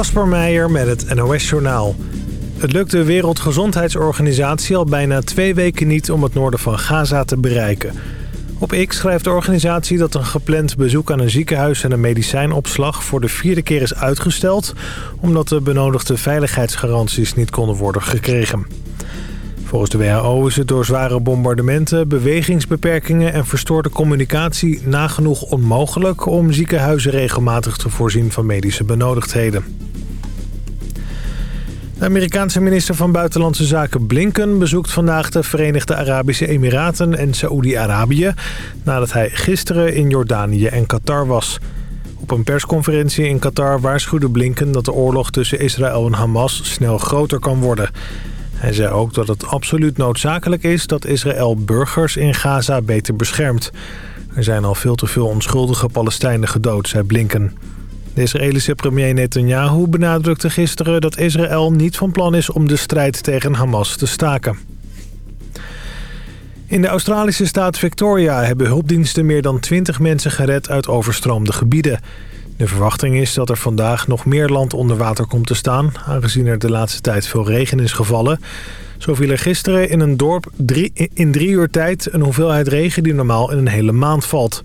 Kasper Meijer met het NOS-journaal. Het lukt de Wereldgezondheidsorganisatie al bijna twee weken niet om het noorden van Gaza te bereiken. Op X schrijft de organisatie dat een gepland bezoek aan een ziekenhuis en een medicijnopslag voor de vierde keer is uitgesteld... omdat de benodigde veiligheidsgaranties niet konden worden gekregen. Volgens de WHO is het door zware bombardementen, bewegingsbeperkingen en verstoorde communicatie nagenoeg onmogelijk om ziekenhuizen regelmatig te voorzien van medische benodigdheden. De Amerikaanse minister van Buitenlandse Zaken Blinken bezoekt vandaag de Verenigde Arabische Emiraten en Saoedi-Arabië... nadat hij gisteren in Jordanië en Qatar was. Op een persconferentie in Qatar waarschuwde Blinken dat de oorlog tussen Israël en Hamas snel groter kan worden... Hij zei ook dat het absoluut noodzakelijk is dat Israël burgers in Gaza beter beschermt. Er zijn al veel te veel onschuldige Palestijnen gedood, zei Blinken. De Israëlische premier Netanyahu benadrukte gisteren dat Israël niet van plan is om de strijd tegen Hamas te staken. In de Australische staat Victoria hebben hulpdiensten meer dan 20 mensen gered uit overstroomde gebieden. De verwachting is dat er vandaag nog meer land onder water komt te staan... aangezien er de laatste tijd veel regen is gevallen. Zo viel er gisteren in een dorp in drie uur tijd... een hoeveelheid regen die normaal in een hele maand valt.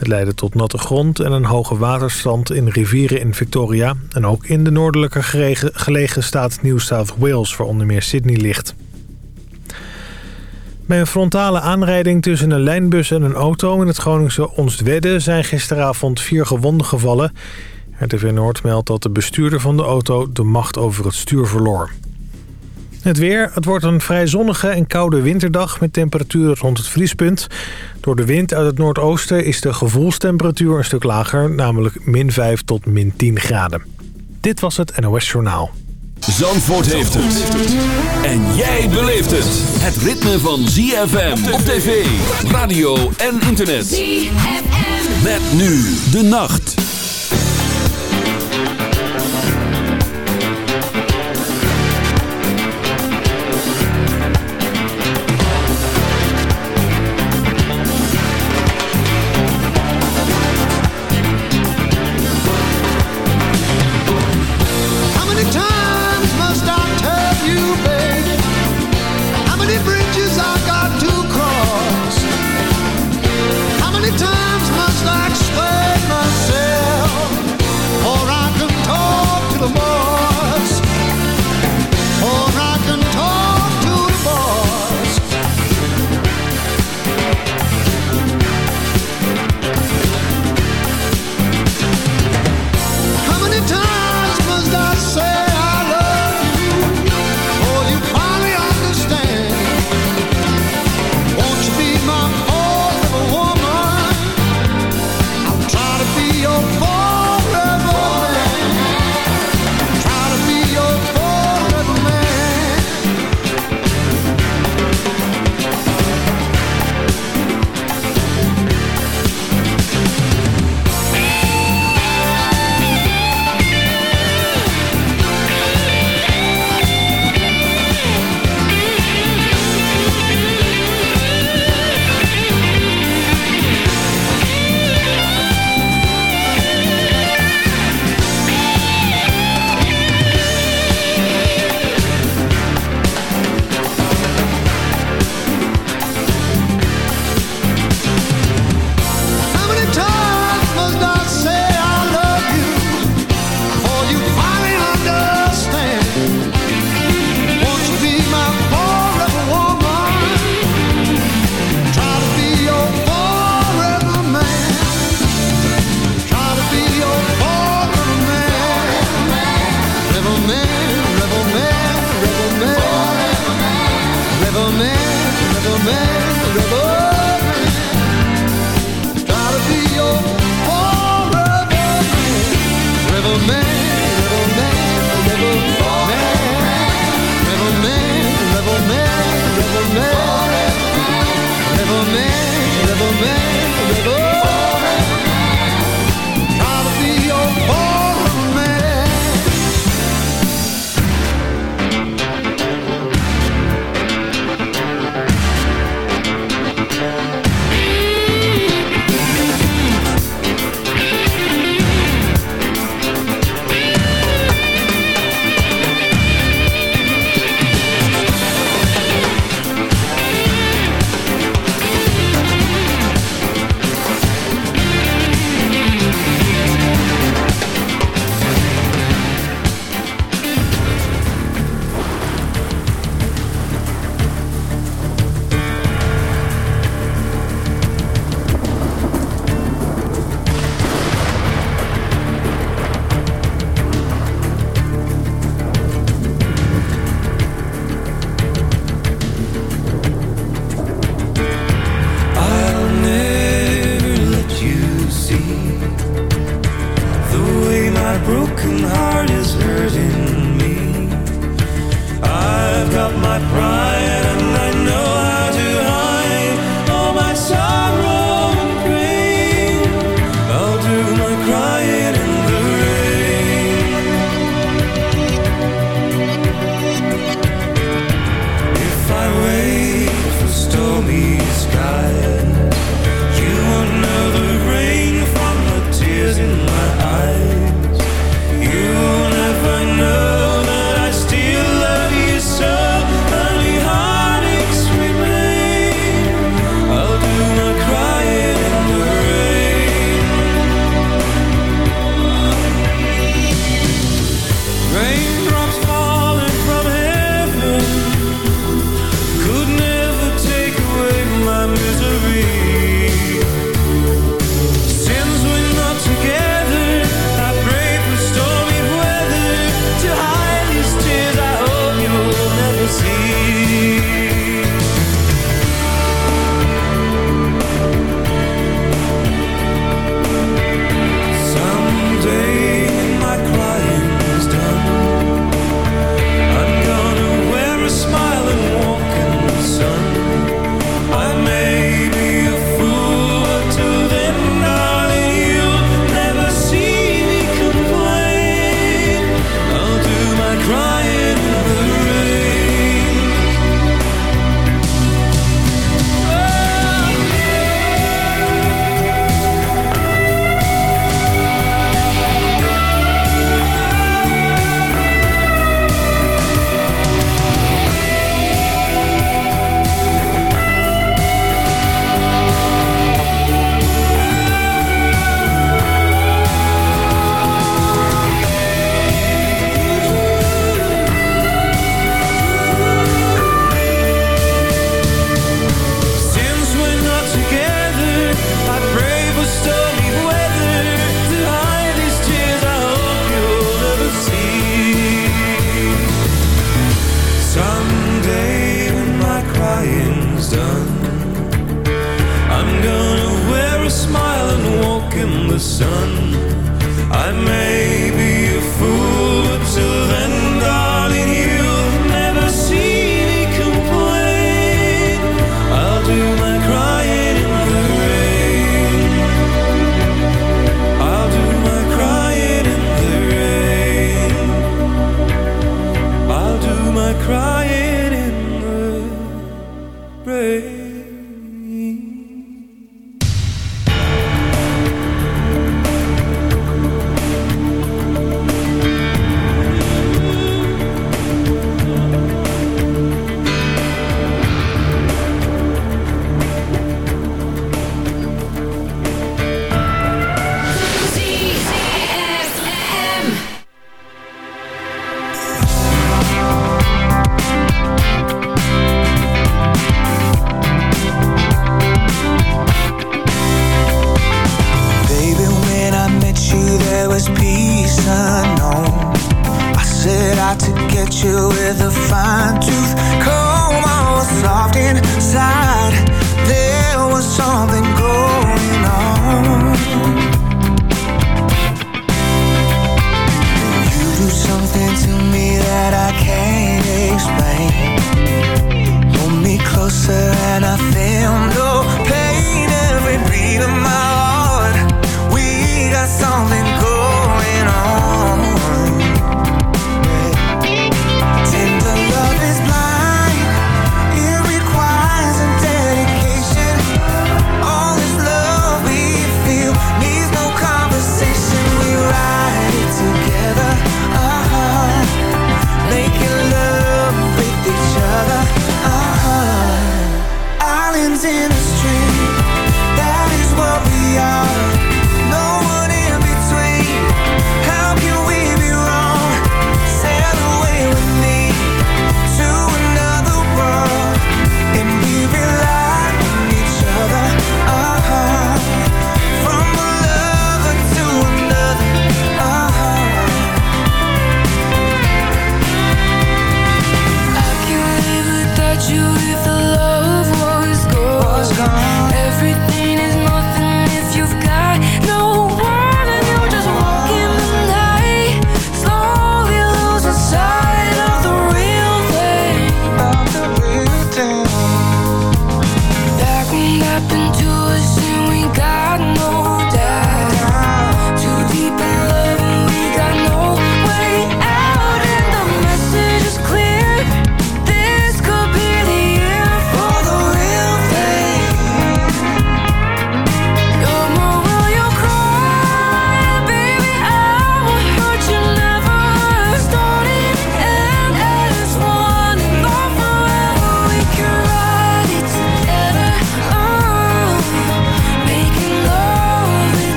Het leidde tot natte grond en een hoge waterstand in rivieren in Victoria... en ook in de noordelijker gelegen staat New South Wales... waar onder meer Sydney ligt. Bij een frontale aanrijding tussen een lijnbus en een auto in het Groningse Onstwedde zijn gisteravond vier gewonden gevallen. RTV Noord meldt dat de bestuurder van de auto de macht over het stuur verloor. Het weer. Het wordt een vrij zonnige en koude winterdag met temperaturen rond het vriespunt. Door de wind uit het noordoosten is de gevoelstemperatuur een stuk lager, namelijk min 5 tot min 10 graden. Dit was het NOS Journaal. Zandvoort heeft het. En jij beleeft het. Het ritme van ZFM op tv, radio en internet. ZFM. Met nu de nacht.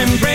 embrace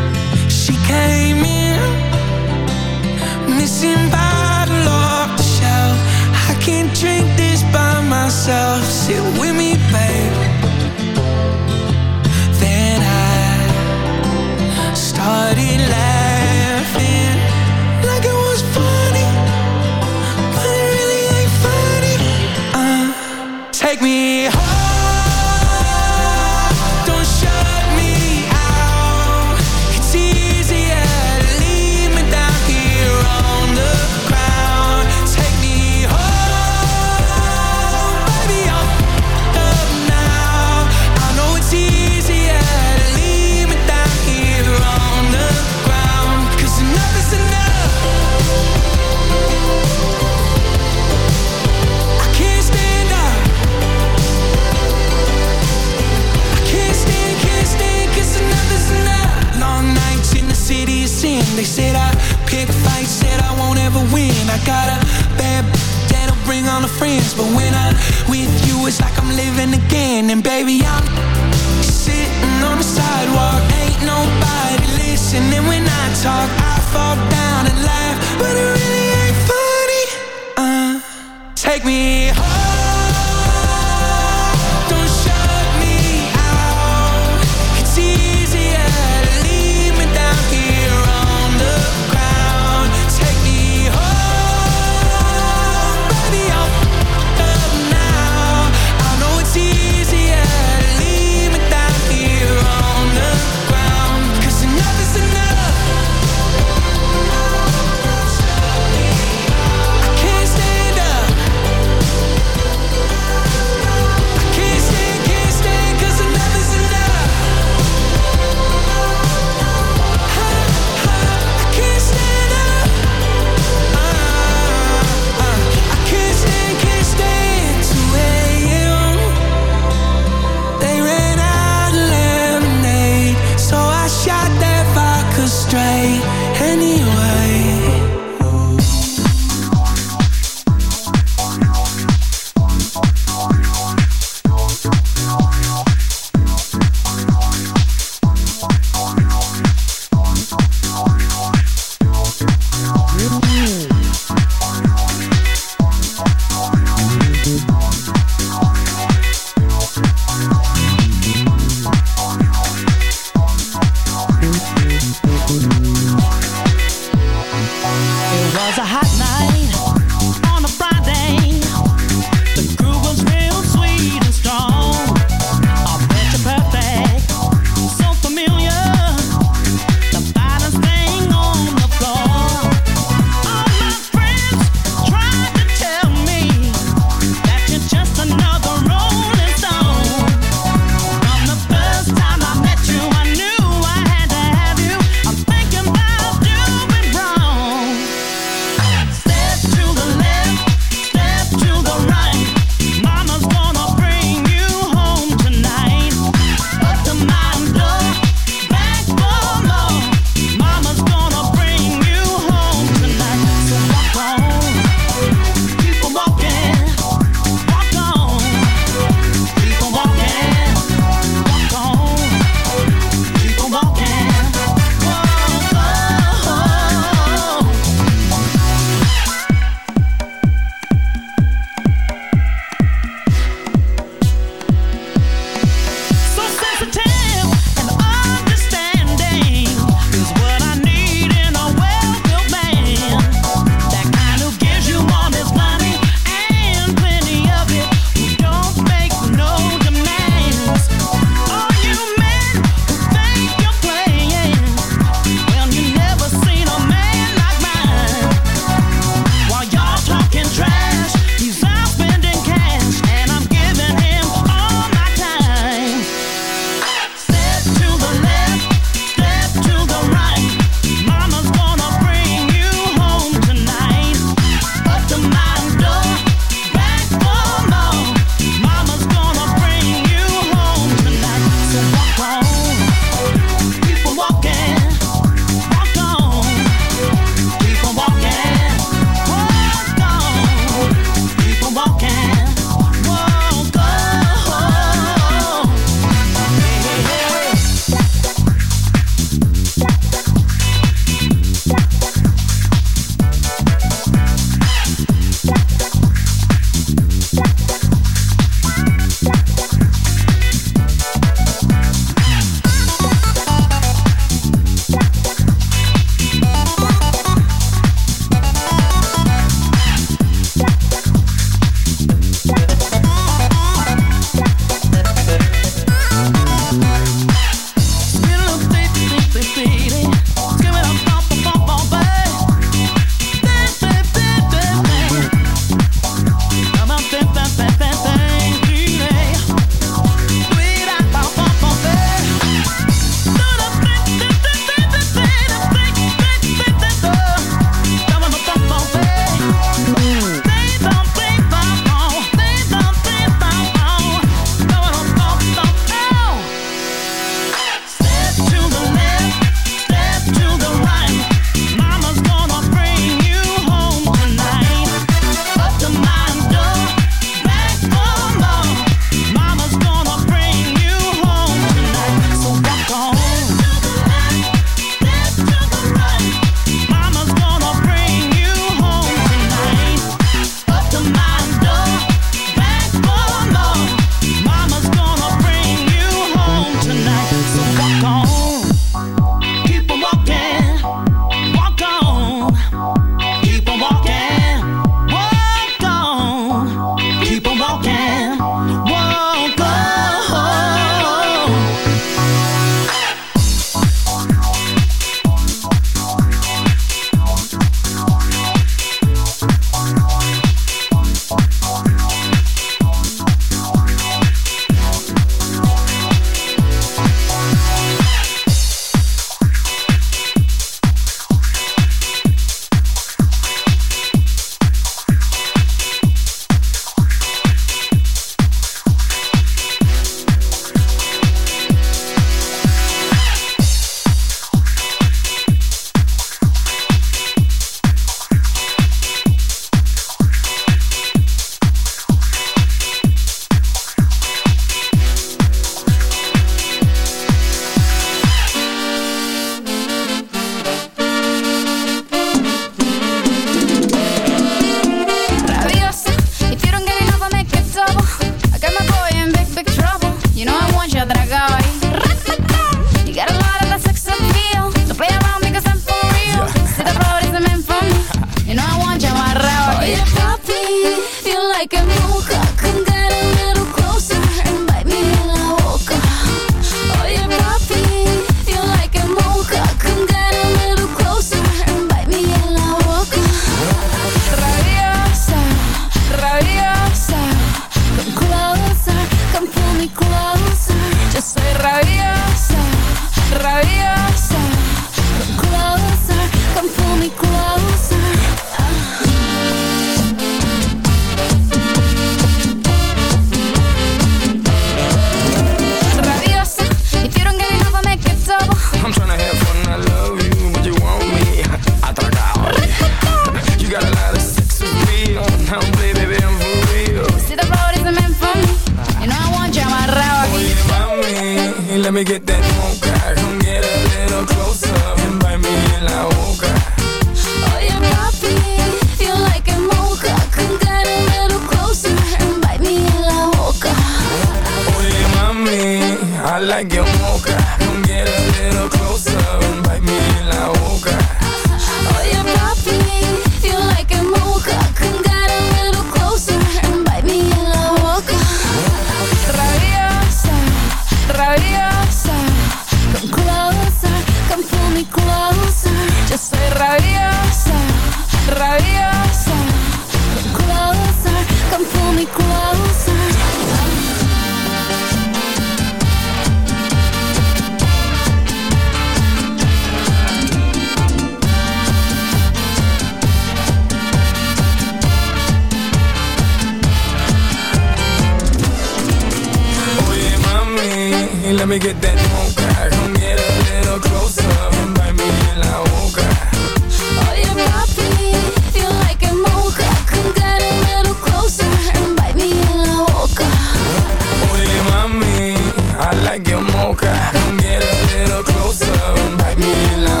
mocha Come get a little closer and bite me in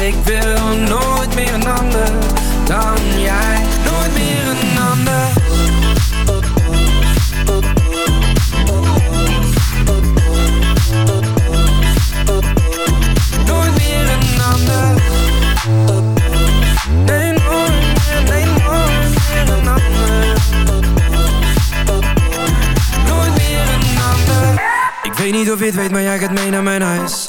Ik wil nooit meer een ander Dan jij. Nooit meer een ander. Ik weet niet of je het weet, maar jij gaat mee naar mijn huis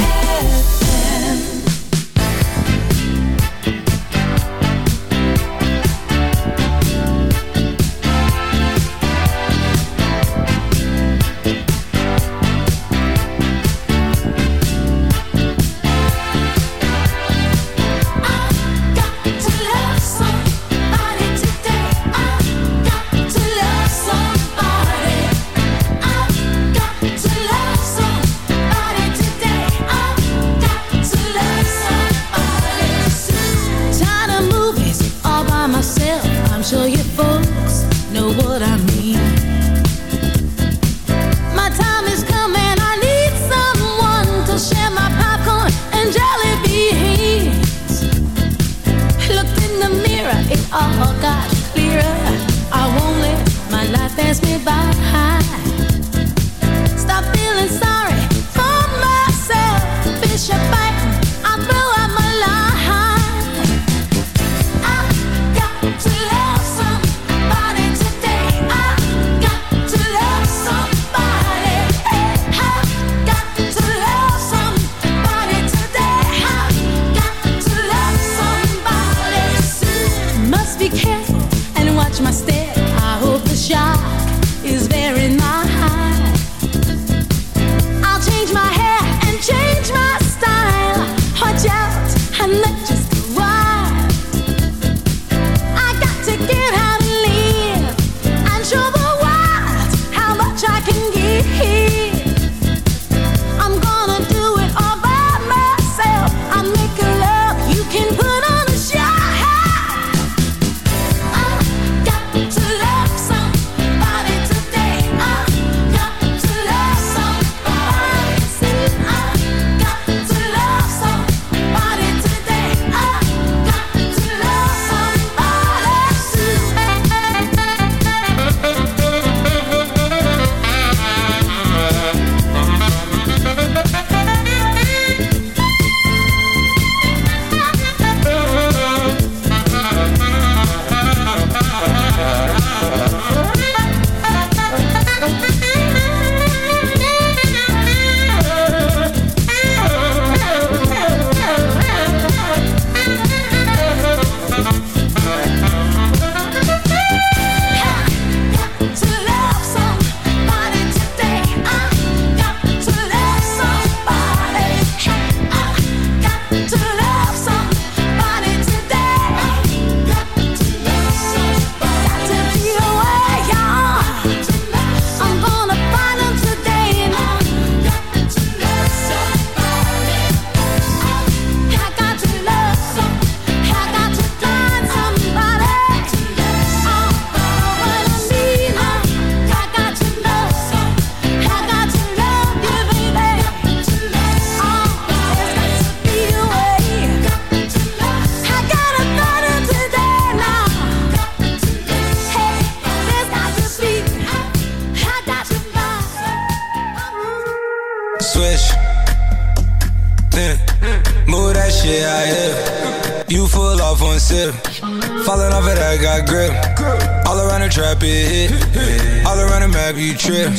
you trip.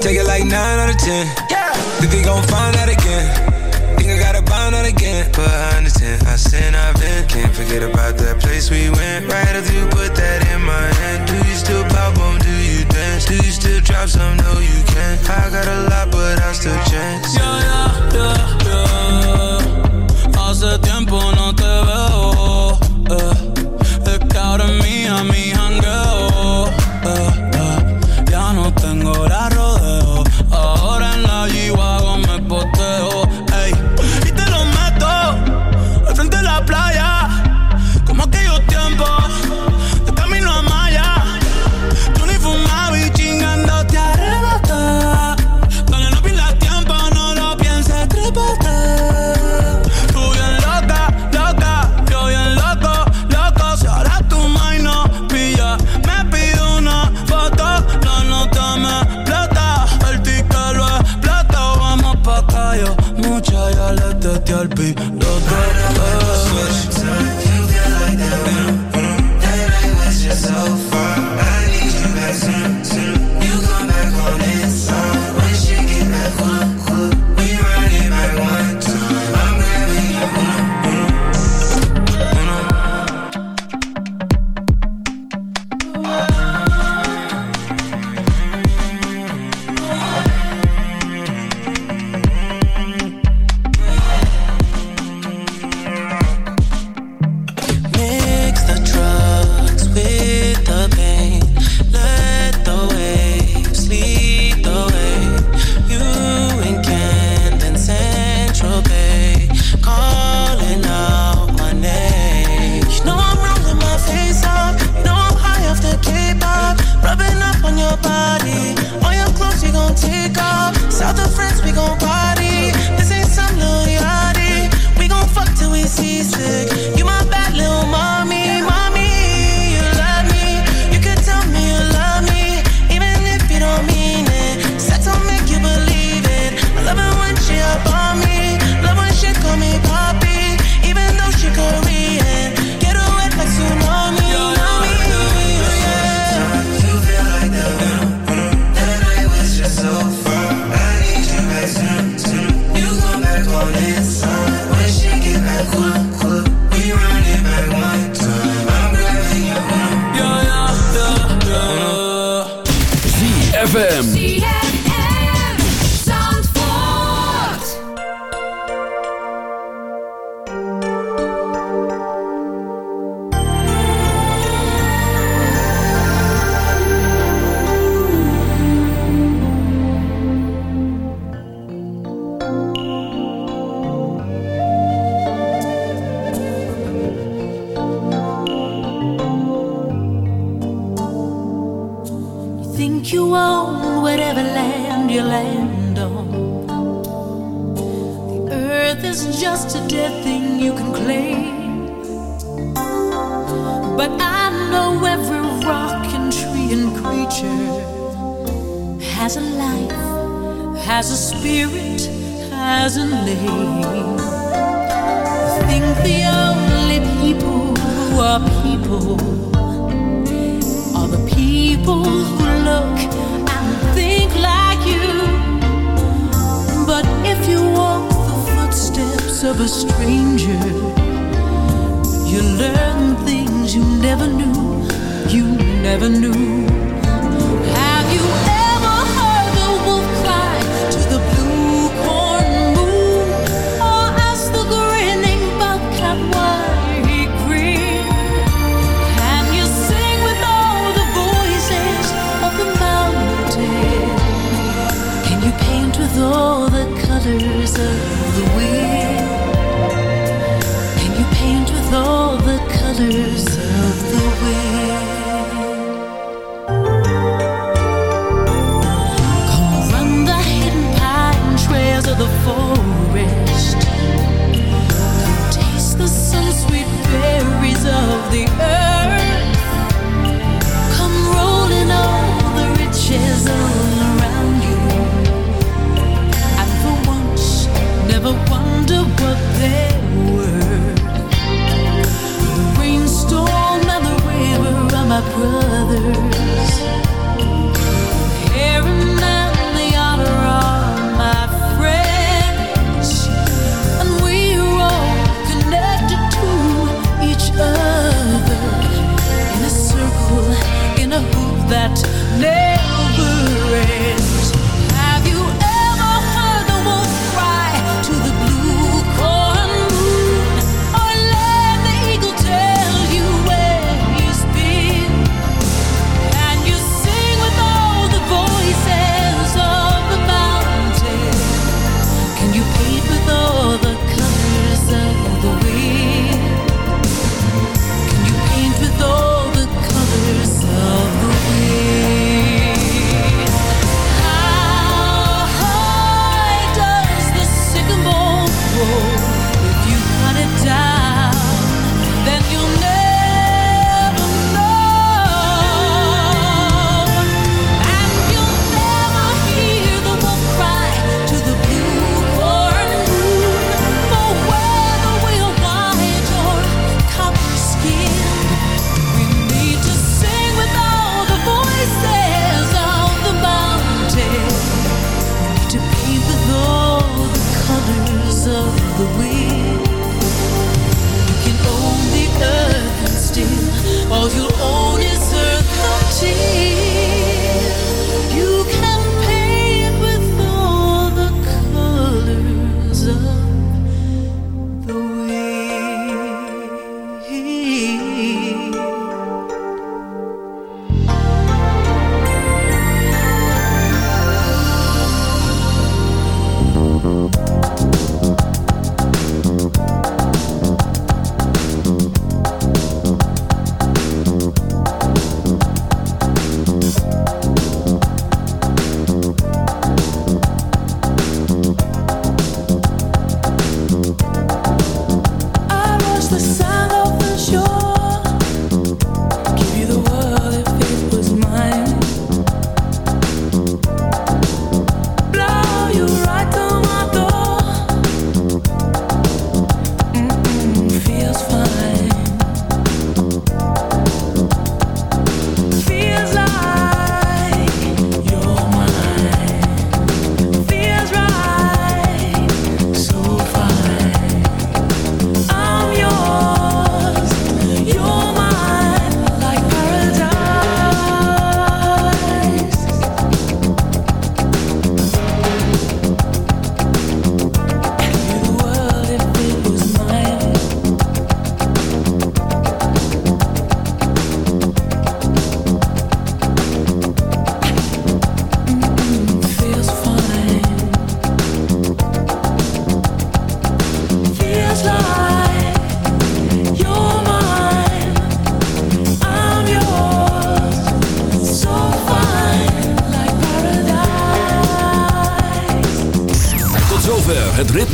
Take it like 9 out of 10. Yeah. Think they gon' find out again. Think I gotta bond out again. But I understand, I sin, I've been. Can't forget about that place we went. Right after you put that in my hand. Do you still pop on? Do you dance? Do you still drop some? No, you can't. I got a lot, but I still chance. Yo, yo, yo, yo. Hace tiempo no te veo. Eh. Te ahora mía, mía al pi